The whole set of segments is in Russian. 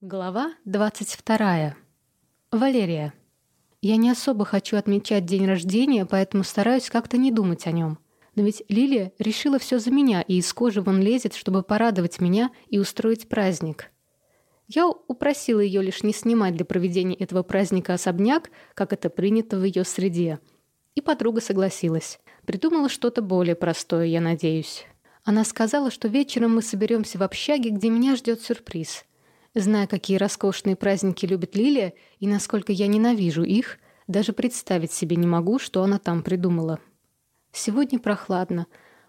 Глава 22. Валерия. Я не особо хочу отмечать день рождения, поэтому стараюсь как-то не думать о нем. Но ведь Лилия решила все за меня и из кожи вон лезет, чтобы порадовать меня и устроить праздник. Я упросила ее лишь не снимать для проведения этого праздника особняк, как это принято в ее среде. И подруга согласилась. Придумала что-то более простое, я надеюсь. Она сказала, что вечером мы соберемся в общаге, где меня ждет сюрприз – Зная, какие роскошные праздники любит Лилия и насколько я ненавижу их, даже представить себе не могу, что она там придумала. Сегодня прохладно.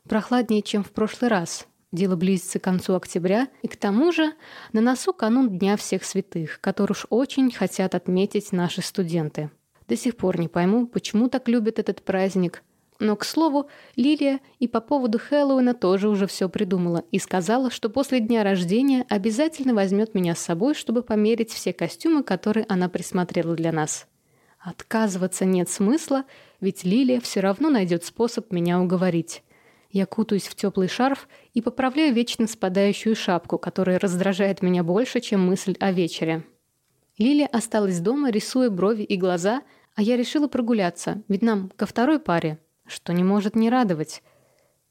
Прохладнее, чем в прошлый раз. Дело близится к концу октября, и к тому же на носу канун Дня всех святых, который уж очень хотят отметить наши студенты. До сих пор не пойму, почему так любят этот праздник, но, к слову, Лилия и по поводу Хэллоуина тоже уже все придумала и сказала, что после дня рождения обязательно возьмет меня с собой, чтобы померить все костюмы, которые она присмотрела для нас. Отказываться нет смысла, ведь Лилия все равно найдет способ меня уговорить. Я кутаюсь в теплый шарф и поправляю вечно спадающую шапку, которая раздражает меня больше, чем мысль о вечере. Лилия осталась дома, рисуя брови и глаза, а я решила прогуляться, ведь нам ко второй паре – что не может не радовать.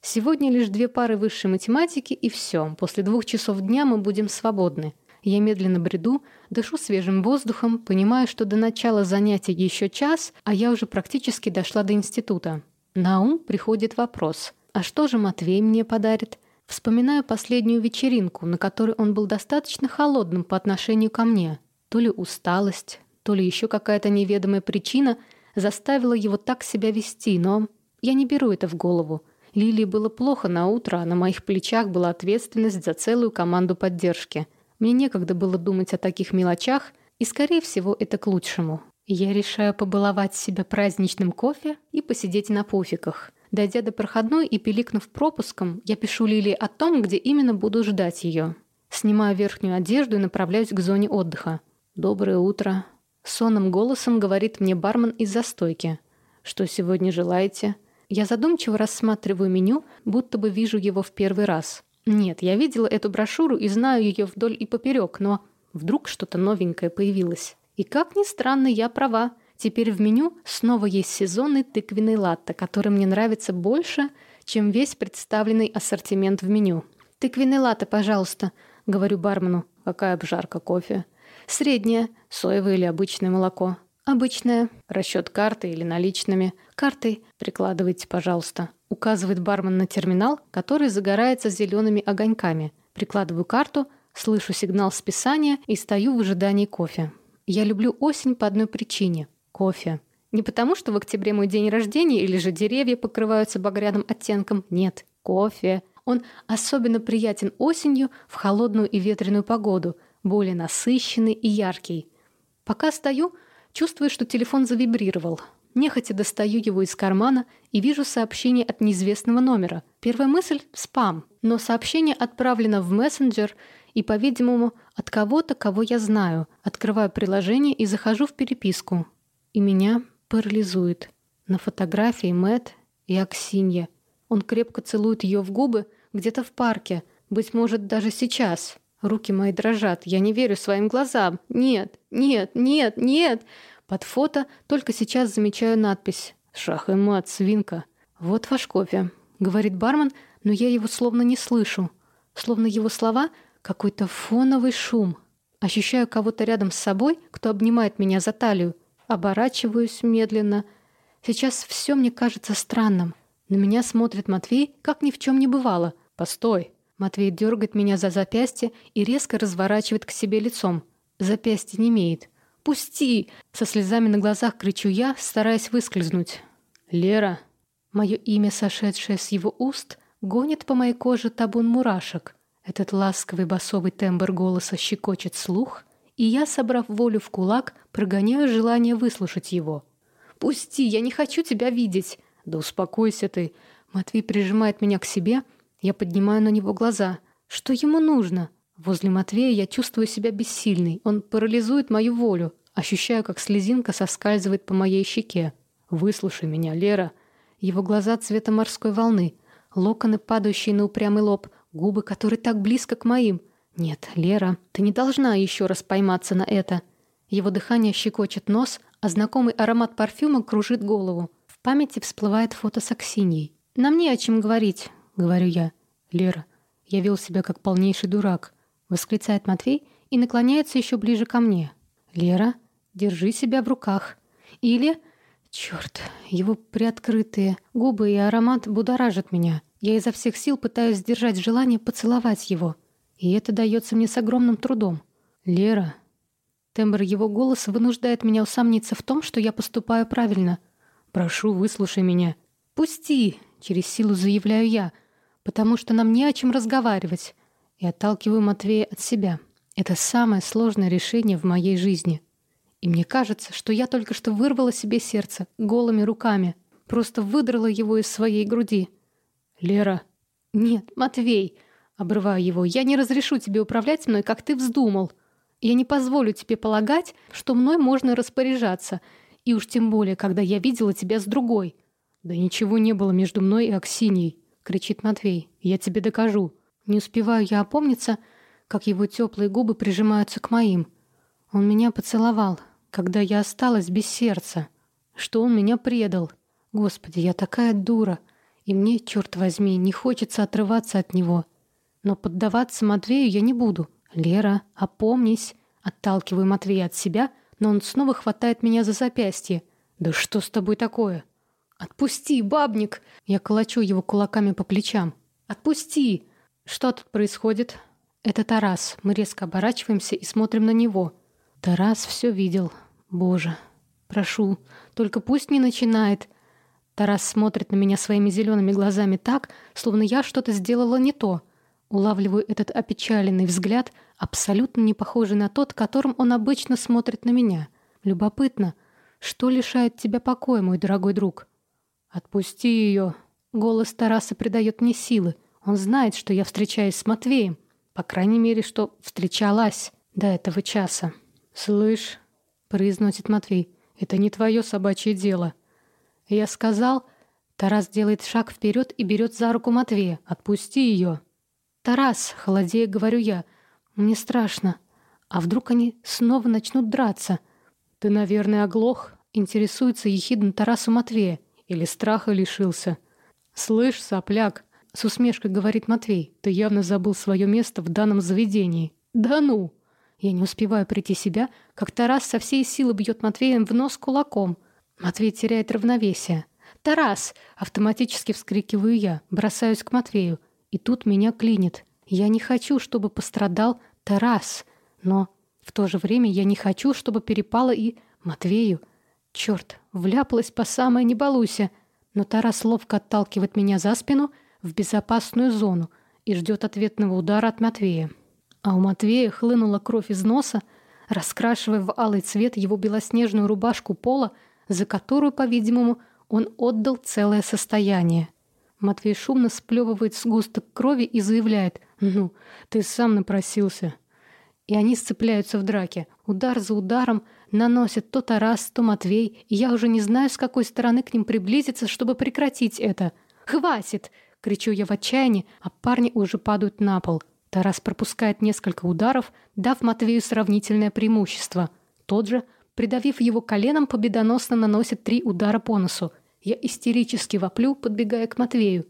Сегодня лишь две пары высшей математики и все. После двух часов дня мы будем свободны. Я медленно бреду, дышу свежим воздухом, понимаю, что до начала занятий еще час, а я уже практически дошла до института. На ум приходит вопрос. А что же Матвей мне подарит? Вспоминаю последнюю вечеринку, на которой он был достаточно холодным по отношению ко мне. То ли усталость, то ли еще какая-то неведомая причина заставила его так себя вести, но я не беру это в голову. Лилии было плохо на утро, а на моих плечах была ответственность за целую команду поддержки. Мне некогда было думать о таких мелочах, и, скорее всего, это к лучшему. Я решаю побаловать себя праздничным кофе и посидеть на пуфиках. Дойдя до проходной и пиликнув пропуском, я пишу Лилии о том, где именно буду ждать ее. Снимаю верхнюю одежду и направляюсь к зоне отдыха. «Доброе утро», — сонным голосом говорит мне бармен из застойки. «Что сегодня желаете?» Я задумчиво рассматриваю меню, будто бы вижу его в первый раз. Нет, я видела эту брошюру и знаю ее вдоль и поперек, но вдруг что-то новенькое появилось. И как ни странно, я права. Теперь в меню снова есть сезонный тыквенный латте, который мне нравится больше, чем весь представленный ассортимент в меню. «Тыквенный латте, пожалуйста», — говорю бармену. «Какая обжарка кофе?» «Средняя, соевое или обычное молоко?» «Обычная. Расчет картой или наличными. Картой прикладывайте, пожалуйста». Указывает бармен на терминал, который загорается зелеными огоньками. Прикладываю карту, слышу сигнал списания и стою в ожидании кофе. Я люблю осень по одной причине – кофе. Не потому, что в октябре мой день рождения или же деревья покрываются багряным оттенком. Нет, кофе. Он особенно приятен осенью в холодную и ветреную погоду, более насыщенный и яркий. Пока стою – Чувствую, что телефон завибрировал. Нехотя достаю его из кармана и вижу сообщение от неизвестного номера. Первая мысль — спам. Но сообщение отправлено в мессенджер и, по-видимому, от кого-то, кого я знаю. Открываю приложение и захожу в переписку. И меня парализует. На фотографии Мэт и Аксинья. Он крепко целует ее в губы где-то в парке. Быть может, даже сейчас. Руки мои дрожат. Я не верю своим глазам. Нет, нет, нет, нет. Под фото только сейчас замечаю надпись. «Шах и мат, свинка». «Вот ваш кофе», — говорит бармен, но я его словно не слышу. Словно его слова — какой-то фоновый шум. Ощущаю кого-то рядом с собой, кто обнимает меня за талию. Оборачиваюсь медленно. Сейчас все мне кажется странным. На меня смотрит Матвей, как ни в чем не бывало. «Постой!» Матвей дергает меня за запястье и резко разворачивает к себе лицом. Запястье не имеет. «Пусти!» Со слезами на глазах кричу я, стараясь выскользнуть. «Лера!» Мое имя, сошедшее с его уст, гонит по моей коже табун мурашек. Этот ласковый басовый тембр голоса щекочет слух, и я, собрав волю в кулак, прогоняю желание выслушать его. «Пусти! Я не хочу тебя видеть!» «Да успокойся ты!» Матвей прижимает меня к себе — я поднимаю на него глаза. Что ему нужно? Возле Матвея я чувствую себя бессильной. Он парализует мою волю. Ощущаю, как слезинка соскальзывает по моей щеке. «Выслушай меня, Лера». Его глаза цвета морской волны. Локоны, падающие на упрямый лоб. Губы, которые так близко к моим. Нет, Лера, ты не должна еще раз пойматься на это. Его дыхание щекочет нос, а знакомый аромат парфюма кружит голову. В памяти всплывает фото с Аксиньей. «Нам не о чем говорить», — говорю я. «Лера, я вел себя как полнейший дурак», — восклицает Матвей и наклоняется еще ближе ко мне. «Лера, держи себя в руках». Или... Черт, его приоткрытые губы и аромат будоражат меня. Я изо всех сил пытаюсь сдержать желание поцеловать его. И это дается мне с огромным трудом. «Лера...» Тембр его голоса вынуждает меня усомниться в том, что я поступаю правильно. «Прошу, выслушай меня». «Пусти!» — через силу заявляю я, потому что нам не о чем разговаривать. И отталкиваю Матвея от себя. Это самое сложное решение в моей жизни. И мне кажется, что я только что вырвала себе сердце голыми руками. Просто выдрала его из своей груди. «Лера!» «Нет, Матвей!» Обрываю его. «Я не разрешу тебе управлять мной, как ты вздумал. Я не позволю тебе полагать, что мной можно распоряжаться. И уж тем более, когда я видела тебя с другой». «Да ничего не было между мной и Аксиньей!» Кричит Матвей. «Я тебе докажу!» Не успеваю я опомниться, как его теплые губы прижимаются к моим. Он меня поцеловал, когда я осталась без сердца. Что он меня предал. Господи, я такая дура. И мне, черт возьми, не хочется отрываться от него. Но поддаваться Матвею я не буду. Лера, опомнись. Отталкиваю Матвея от себя, но он снова хватает меня за запястье. Да что с тобой такое? Отпусти, бабник! Я колочу его кулаками по плечам. Отпусти! Что тут происходит? Это Тарас. Мы резко оборачиваемся и смотрим на него. Тарас все видел. Боже, прошу, только пусть не начинает. Тарас смотрит на меня своими зелеными глазами так, словно я что-то сделала не то. Улавливаю этот опечаленный взгляд, абсолютно не похожий на тот, которым он обычно смотрит на меня. Любопытно, что лишает тебя покоя, мой дорогой друг? Отпусти ее. Голос Тараса придает мне силы. Он знает, что я встречаюсь с Матвеем. По крайней мере, что встречалась до этого часа. «Слышь», — произносит Матвей, — «это не твое собачье дело». Я сказал... Тарас делает шаг вперед и берет за руку Матвея. «Отпусти ее». «Тарас», — холодея говорю я, — «мне страшно. А вдруг они снова начнут драться?» «Ты, наверное, оглох?» — интересуется ехидно Тарасу Матвея. «Или страха лишился?» «Слышь, сопляк», — с усмешкой говорит Матвей, — «ты явно забыл свое место в данном заведении». «Да ну!» Я не успеваю прийти себя, как Тарас со всей силы бьет Матвеем в нос кулаком. Матвей теряет равновесие. «Тарас!» — автоматически вскрикиваю я, бросаюсь к Матвею. И тут меня клинит. Я не хочу, чтобы пострадал Тарас. Но в то же время я не хочу, чтобы перепало и Матвею. Черт, вляпалась по самой не. Но Тарас ловко отталкивает меня за спину в безопасную зону и ждет ответного удара от Матвея а у Матвея хлынула кровь из носа, раскрашивая в алый цвет его белоснежную рубашку пола, за которую, по-видимому, он отдал целое состояние. Матвей шумно сплевывает сгусток крови и заявляет «Ну, ты сам напросился». И они сцепляются в драке. Удар за ударом наносят то Тарас, то Матвей, и я уже не знаю, с какой стороны к ним приблизиться, чтобы прекратить это. «Хватит!» — кричу я в отчаянии, а парни уже падают на пол. Тарас пропускает несколько ударов, дав Матвею сравнительное преимущество. Тот же, придавив его коленом, победоносно наносит три удара по носу. Я истерически воплю, подбегая к Матвею.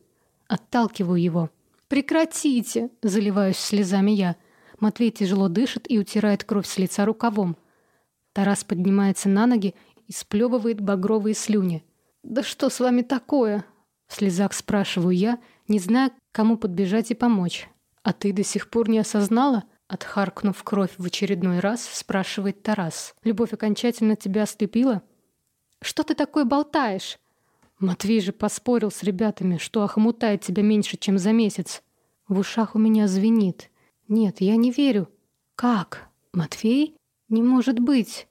Отталкиваю его. «Прекратите!» – заливаюсь слезами я. Матвей тяжело дышит и утирает кровь с лица рукавом. Тарас поднимается на ноги и сплевывает багровые слюни. «Да что с вами такое?» В слезах спрашиваю я, не зная, кому подбежать и помочь. «А ты до сих пор не осознала?» Отхаркнув кровь в очередной раз, спрашивает Тарас. «Любовь окончательно тебя ослепила?» «Что ты такой болтаешь?» Матвей же поспорил с ребятами, что охмутает тебя меньше, чем за месяц. В ушах у меня звенит. Нет, я не верю. Как? Матвей? Не может быть.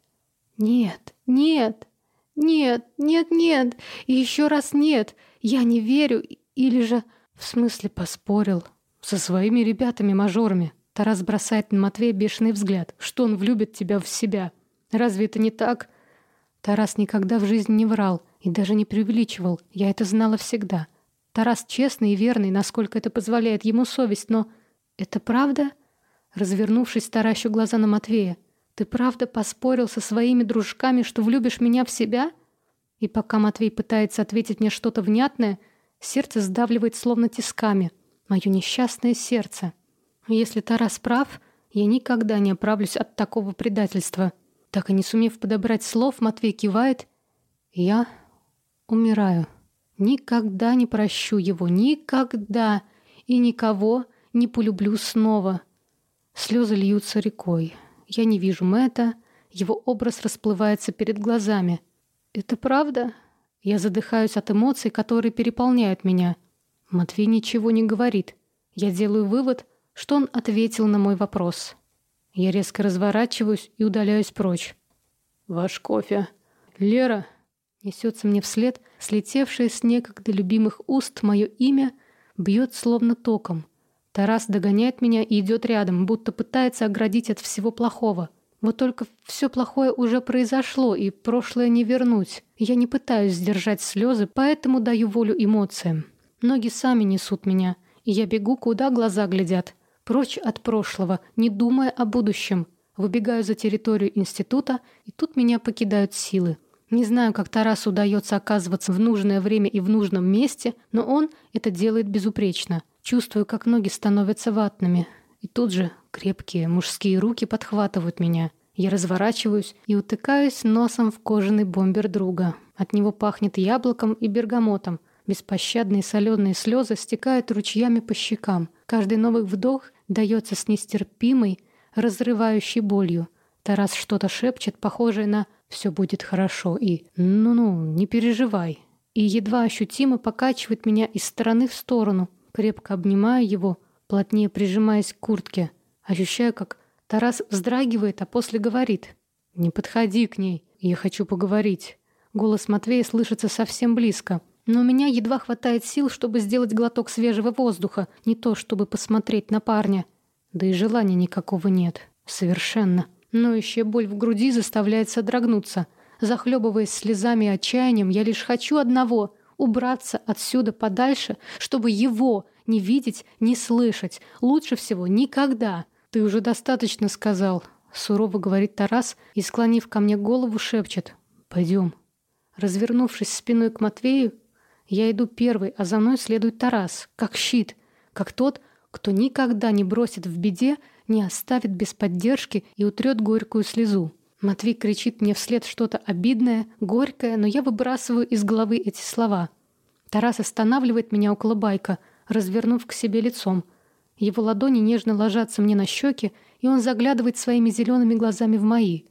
Нет, нет, нет, нет, нет. И еще раз нет. Я не верю. Или же... В смысле поспорил? Со своими ребятами-мажорами. Тарас бросает на Матвея бешеный взгляд. Что он влюбит тебя в себя? Разве это не так? Тарас никогда в жизни не врал и даже не преувеличивал. Я это знала всегда. Тарас честный и верный, насколько это позволяет ему совесть, но... Это правда? Развернувшись, таращу глаза на Матвея. «Ты правда поспорил со своими дружками, что влюбишь меня в себя?» И пока Матвей пытается ответить мне что-то внятное, сердце сдавливает словно тисками. Мое несчастное сердце. Если Тарас прав, я никогда не оправлюсь от такого предательства. Так и не сумев подобрать слов, Матвей кивает. Я умираю. Никогда не прощу его. Никогда. И никого не полюблю снова. Слезы льются рекой. Я не вижу Мэтта. Его образ расплывается перед глазами. «Это правда?» Я задыхаюсь от эмоций, которые переполняют меня. Матвей ничего не говорит. Я делаю вывод, что он ответил на мой вопрос. Я резко разворачиваюсь и удаляюсь прочь. «Ваш кофе. Лера!» Несется мне вслед, слетевшее с некогда любимых уст мое имя бьет словно током. Тарас догоняет меня и идет рядом, будто пытается оградить от всего плохого. Вот только все плохое уже произошло, и прошлое не вернуть. Я не пытаюсь сдержать слезы, поэтому даю волю эмоциям. Ноги сами несут меня, и я бегу, куда глаза глядят. Прочь от прошлого, не думая о будущем. Выбегаю за территорию института, и тут меня покидают силы. Не знаю, как Тарасу удается оказываться в нужное время и в нужном месте, но он это делает безупречно. Чувствую, как ноги становятся ватными. И тут же крепкие мужские руки подхватывают меня. Я разворачиваюсь и утыкаюсь носом в кожаный бомбер друга. От него пахнет яблоком и бергамотом. Беспощадные соленые слезы стекают ручьями по щекам. Каждый новый вдох дается с нестерпимой, разрывающей болью. Тарас что-то шепчет, похожее на «все будет хорошо» и «ну-ну, не переживай». И едва ощутимо покачивает меня из стороны в сторону, Крепко обнимаю его, плотнее прижимаясь к куртке. Ощущаю, как Тарас вздрагивает, а после говорит. «Не подходи к ней, я хочу поговорить». Голос Матвея слышится совсем близко. Но у меня едва хватает сил, чтобы сделать глоток свежего воздуха, не то чтобы посмотреть на парня. Да и желания никакого нет. Совершенно. Ноющая боль в груди заставляет содрогнуться. Захлебываясь слезами и отчаянием, я лишь хочу одного убраться отсюда подальше, чтобы его не видеть, не слышать. Лучше всего никогда. Ты уже достаточно сказал, сурово говорит Тарас и, склонив ко мне голову, шепчет: "Пойдем". Развернувшись спиной к Матвею, я иду первый, а за мной следует Тарас, как щит, как тот, кто никогда не бросит в беде, не оставит без поддержки и утрет горькую слезу. Матвей кричит мне вслед что-то обидное, горькое, но я выбрасываю из головы эти слова. Тарас останавливает меня около байка, развернув к себе лицом. Его ладони нежно ложатся мне на щеки, и он заглядывает своими зелеными глазами в мои.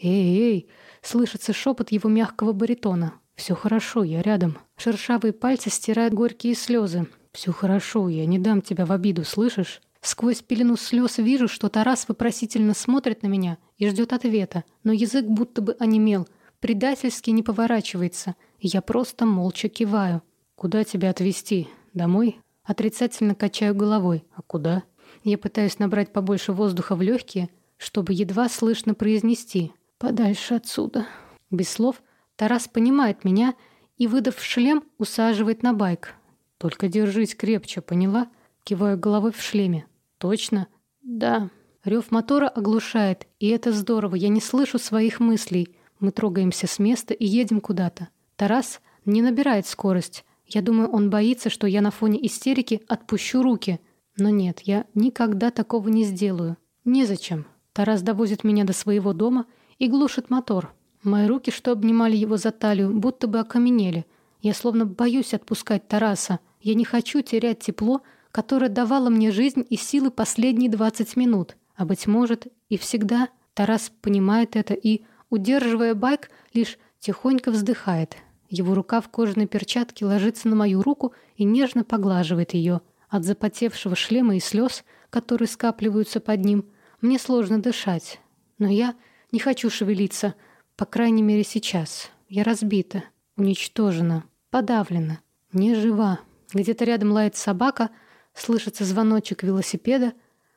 «Эй, эй!» — слышится шепот его мягкого баритона. «Все хорошо, я рядом». Шершавые пальцы стирают горькие слезы. «Все хорошо, я не дам тебя в обиду, слышишь?» Сквозь пелену слез вижу, что Тарас вопросительно смотрит на меня и ждет ответа, но язык будто бы онемел, предательски не поворачивается, я просто молча киваю. «Куда тебя отвезти? Домой?» Отрицательно качаю головой. «А куда?» Я пытаюсь набрать побольше воздуха в легкие, чтобы едва слышно произнести «подальше отсюда». Без слов Тарас понимает меня и, выдав шлем, усаживает на байк. «Только держись крепче, поняла?» Киваю головой в шлеме. Точно? Да. Рев мотора оглушает, и это здорово. Я не слышу своих мыслей. Мы трогаемся с места и едем куда-то. Тарас не набирает скорость. Я думаю, он боится, что я на фоне истерики отпущу руки. Но нет, я никогда такого не сделаю. Незачем. Тарас довозит меня до своего дома и глушит мотор. Мои руки, что обнимали его за талию, будто бы окаменели. Я словно боюсь отпускать Тараса. Я не хочу терять тепло, которая давала мне жизнь и силы последние 20 минут. А быть может, и всегда Тарас понимает это и, удерживая байк, лишь тихонько вздыхает. Его рука в кожаной перчатке ложится на мою руку и нежно поглаживает ее. От запотевшего шлема и слез, которые скапливаются под ним, мне сложно дышать. Но я не хочу шевелиться, по крайней мере сейчас. Я разбита, уничтожена, подавлена, не жива. Где-то рядом лает собака — Слышится звоночек велосипеда,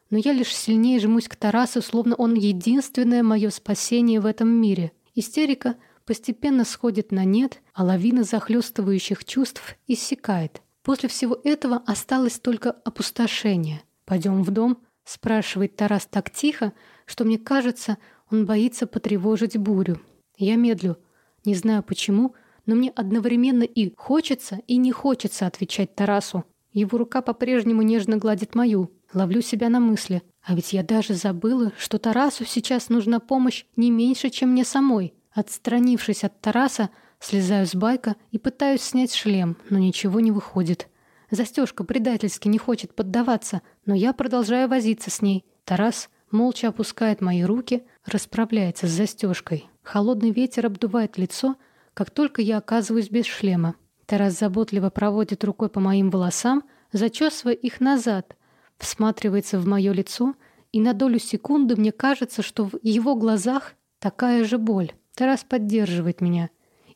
но я лишь сильнее жмусь к Тарасу, словно он единственное мое спасение в этом мире. Истерика постепенно сходит на нет, а лавина захлестывающих чувств иссякает. После всего этого осталось только опустошение. Пойдем в дом. спрашивает Тарас так тихо, что мне кажется, он боится потревожить бурю. Я медлю. Не знаю почему, но мне одновременно и хочется, и не хочется отвечать Тарасу. Его рука по-прежнему нежно гладит мою. Ловлю себя на мысли. А ведь я даже забыла, что Тарасу сейчас нужна помощь не меньше, чем мне самой. Отстранившись от Тараса, слезаю с байка и пытаюсь снять шлем, но ничего не выходит. Застежка предательски не хочет поддаваться, но я продолжаю возиться с ней. Тарас молча опускает мои руки, расправляется с застежкой. Холодный ветер обдувает лицо, как только я оказываюсь без шлема. Тарас заботливо проводит рукой по моим волосам, зачесывая их назад, всматривается в мое лицо, и на долю секунды мне кажется, что в его глазах такая же боль. Тарас поддерживает меня,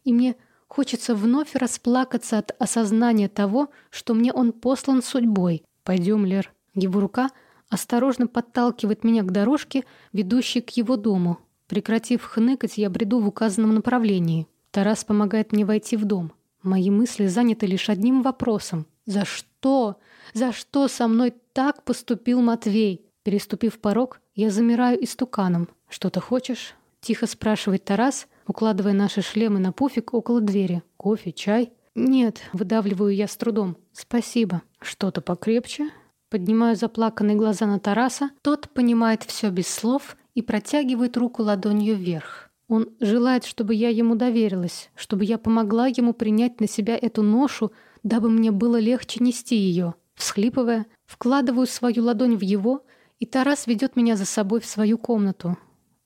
и мне хочется вновь расплакаться от осознания того, что мне он послан судьбой. Пойдем, Лер. Его рука осторожно подталкивает меня к дорожке, ведущей к его дому. Прекратив хныкать, я бреду в указанном направлении. Тарас помогает мне войти в дом. Мои мысли заняты лишь одним вопросом. За что? За что со мной так поступил Матвей? Переступив порог, я замираю истуканом. «Что-то хочешь?» — тихо спрашивает Тарас, укладывая наши шлемы на пуфик около двери. «Кофе, чай?» «Нет», — выдавливаю я с трудом. «Спасибо». «Что-то покрепче?» Поднимаю заплаканные глаза на Тараса. Тот понимает все без слов и протягивает руку ладонью вверх. Он желает, чтобы я ему доверилась, чтобы я помогла ему принять на себя эту ношу, дабы мне было легче нести ее. Всхлипывая, вкладываю свою ладонь в его, и Тарас ведет меня за собой в свою комнату.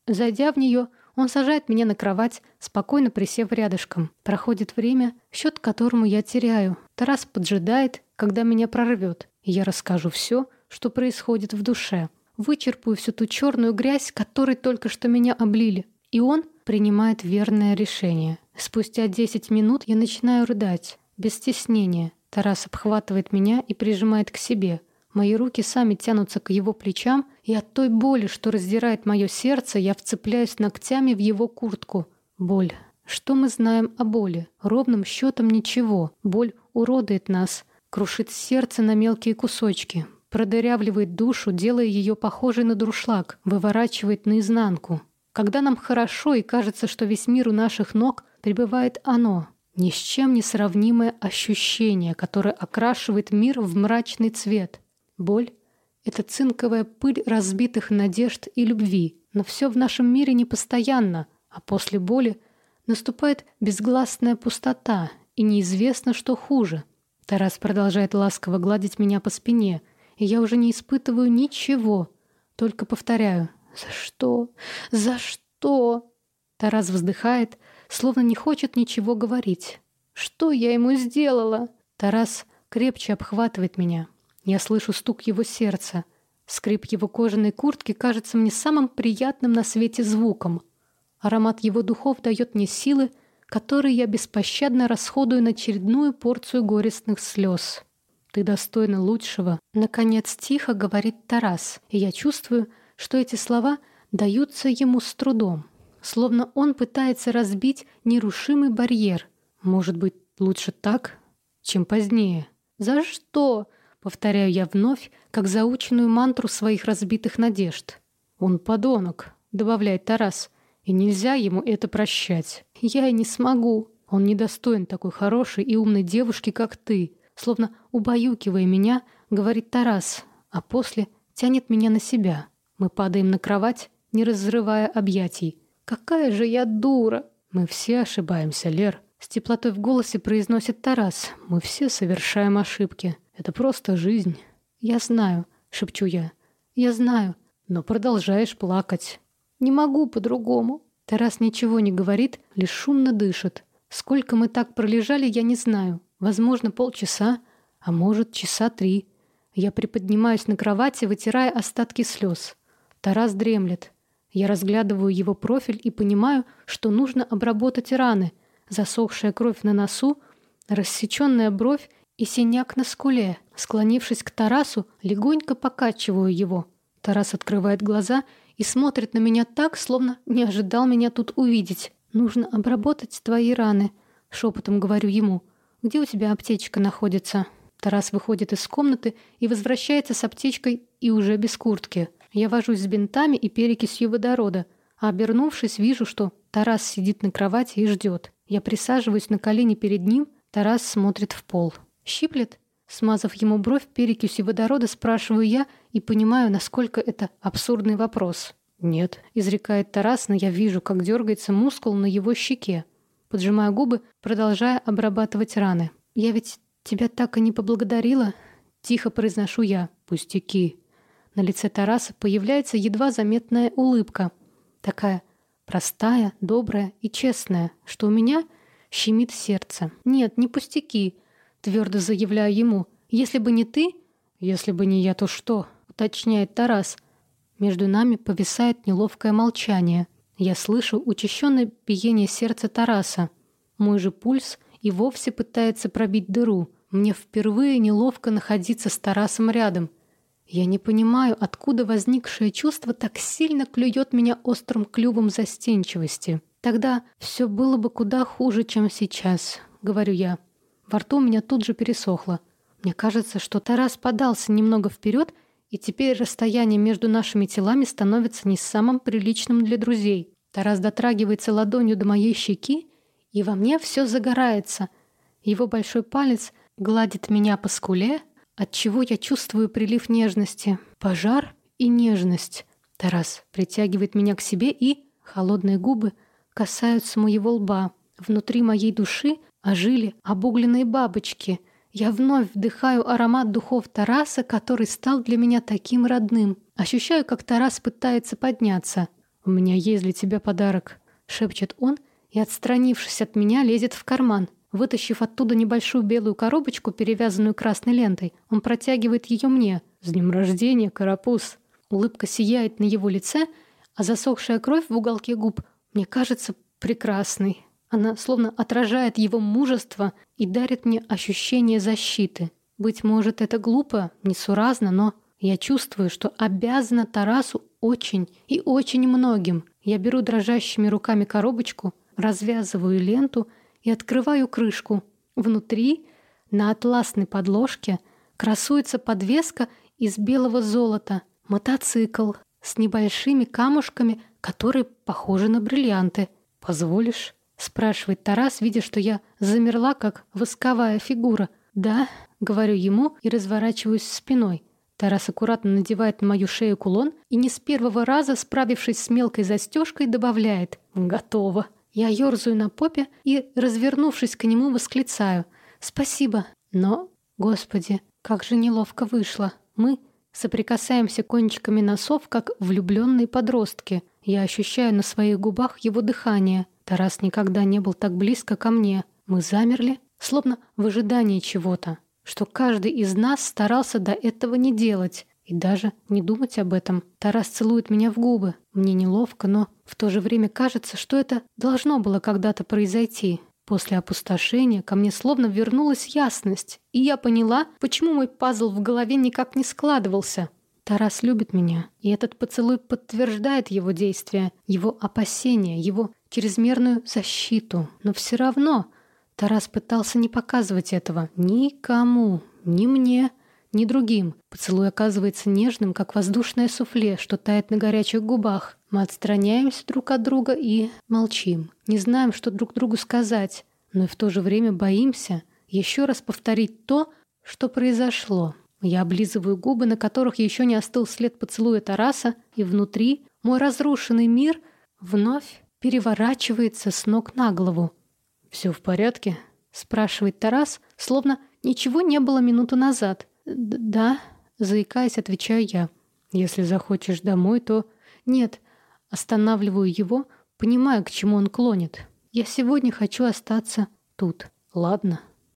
Зайдя в нее, он сажает меня на кровать, спокойно присев рядышком. Проходит время, счет которому я теряю. Тарас поджидает, когда меня прорвет, и я расскажу все, что происходит в душе. Вычерпаю всю ту черную грязь, которой только что меня облили. И он принимает верное решение. Спустя 10 минут я начинаю рыдать, без стеснения. Тарас обхватывает меня и прижимает к себе. Мои руки сами тянутся к его плечам, и от той боли, что раздирает мое сердце, я вцепляюсь ногтями в его куртку. Боль. Что мы знаем о боли? Ровным счетом ничего. Боль уродует нас, крушит сердце на мелкие кусочки, продырявливает душу, делая ее похожей на друшлаг, выворачивает наизнанку. Когда нам хорошо и кажется, что весь мир у наших ног, пребывает оно, ни с чем не сравнимое ощущение, которое окрашивает мир в мрачный цвет. Боль — это цинковая пыль разбитых надежд и любви, но все в нашем мире непостоянно, а после боли наступает безгласная пустота, и неизвестно, что хуже. Тарас продолжает ласково гладить меня по спине, и я уже не испытываю ничего, только повторяю «За что? За что?» Тарас вздыхает, словно не хочет ничего говорить. «Что я ему сделала?» Тарас крепче обхватывает меня. Я слышу стук его сердца. Скрип его кожаной куртки кажется мне самым приятным на свете звуком. Аромат его духов дает мне силы, которые я беспощадно расходую на очередную порцию горестных слез. «Ты достойна лучшего», — наконец тихо говорит Тарас, и я чувствую, что эти слова даются ему с трудом, словно он пытается разбить нерушимый барьер. Может быть, лучше так, чем позднее. «За что?» — повторяю я вновь, как заученную мантру своих разбитых надежд. «Он подонок», — добавляет Тарас, — «и нельзя ему это прощать». «Я и не смогу. Он недостоин такой хорошей и умной девушки, как ты», словно убаюкивая меня, говорит Тарас, а после тянет меня на себя. Мы падаем на кровать, не разрывая объятий. «Какая же я дура!» «Мы все ошибаемся, Лер», — с теплотой в голосе произносит Тарас. «Мы все совершаем ошибки. Это просто жизнь». «Я знаю», — шепчу я. «Я знаю». «Но продолжаешь плакать». «Не могу по-другому». Тарас ничего не говорит, лишь шумно дышит. Сколько мы так пролежали, я не знаю. Возможно, полчаса, а может, часа три. Я приподнимаюсь на кровати, вытирая остатки слез. Тарас дремлет. Я разглядываю его профиль и понимаю, что нужно обработать раны. Засохшая кровь на носу, рассеченная бровь и синяк на скуле. Склонившись к Тарасу, легонько покачиваю его. Тарас открывает глаза и смотрит на меня так, словно не ожидал меня тут увидеть. «Нужно обработать твои раны», — шепотом говорю ему. «Где у тебя аптечка находится?» Тарас выходит из комнаты и возвращается с аптечкой и уже без куртки. Я вожусь с бинтами и перекисью водорода, а обернувшись, вижу, что Тарас сидит на кровати и ждет. Я присаживаюсь на колени перед ним, Тарас смотрит в пол. «Щиплет?» Смазав ему бровь перекисью водорода, спрашиваю я и понимаю, насколько это абсурдный вопрос. «Нет», — изрекает Тарас, но я вижу, как дергается мускул на его щеке. Поджимаю губы, продолжая обрабатывать раны. «Я ведь тебя так и не поблагодарила?» Тихо произношу я. «Пустяки». На лице Тараса появляется едва заметная улыбка. Такая простая, добрая и честная, что у меня щемит сердце. «Нет, не пустяки», — твердо заявляю ему. «Если бы не ты...» «Если бы не я, то что?» — уточняет Тарас. Между нами повисает неловкое молчание. Я слышу учащенное биение сердца Тараса. Мой же пульс и вовсе пытается пробить дыру. Мне впервые неловко находиться с Тарасом рядом. Я не понимаю, откуда возникшее чувство так сильно клюет меня острым клювом застенчивости. Тогда все было бы куда хуже, чем сейчас, говорю я. Во рту у меня тут же пересохло. Мне кажется, что Тарас подался немного вперед и теперь расстояние между нашими телами становится не самым приличным для друзей. Тарас дотрагивается ладонью до моей щеки, и во мне все загорается. Его большой палец гладит меня по скуле, от чего я чувствую прилив нежности, пожар и нежность. Тарас притягивает меня к себе, и холодные губы касаются моего лба. Внутри моей души ожили обугленные бабочки — я вновь вдыхаю аромат духов Тараса, который стал для меня таким родным. Ощущаю, как Тарас пытается подняться. «У меня есть для тебя подарок», — шепчет он, и, отстранившись от меня, лезет в карман. Вытащив оттуда небольшую белую коробочку, перевязанную красной лентой, он протягивает ее мне. «С днем рождения, карапуз!» Улыбка сияет на его лице, а засохшая кровь в уголке губ мне кажется прекрасной. Она словно отражает его мужество и дарит мне ощущение защиты. Быть может, это глупо, несуразно, но я чувствую, что обязана Тарасу очень и очень многим. Я беру дрожащими руками коробочку, развязываю ленту и открываю крышку. Внутри, на атласной подложке, красуется подвеска из белого золота, мотоцикл с небольшими камушками, которые похожи на бриллианты. «Позволишь?» спрашивает Тарас, видя, что я замерла, как восковая фигура. «Да», — говорю ему и разворачиваюсь спиной. Тарас аккуратно надевает на мою шею кулон и не с первого раза, справившись с мелкой застежкой, добавляет «Готово». Я ерзаю на попе и, развернувшись к нему, восклицаю «Спасибо». Но, господи, как же неловко вышло. Мы соприкасаемся кончиками носов, как влюбленные подростки. Я ощущаю на своих губах его дыхание. Тарас никогда не был так близко ко мне. Мы замерли, словно в ожидании чего-то, что каждый из нас старался до этого не делать и даже не думать об этом. Тарас целует меня в губы. Мне неловко, но в то же время кажется, что это должно было когда-то произойти. После опустошения ко мне словно вернулась ясность, и я поняла, почему мой пазл в голове никак не складывался. Тарас любит меня, и этот поцелуй подтверждает его действия, его опасения, его чрезмерную защиту. Но все равно Тарас пытался не показывать этого никому, ни мне, ни другим. Поцелуй оказывается нежным, как воздушное суфле, что тает на горячих губах. Мы отстраняемся друг от друга и молчим. Не знаем, что друг другу сказать, но и в то же время боимся еще раз повторить то, что произошло. Я облизываю губы, на которых еще не остыл след поцелуя Тараса, и внутри мой разрушенный мир вновь переворачивается с ног на голову. «Все в порядке?» — спрашивает Тарас, словно ничего не было минуту назад. «Да», — заикаясь, отвечаю я. «Если захочешь домой, то...» «Нет». Останавливаю его, понимая, к чему он клонит. «Я сегодня хочу остаться тут». «Ладно».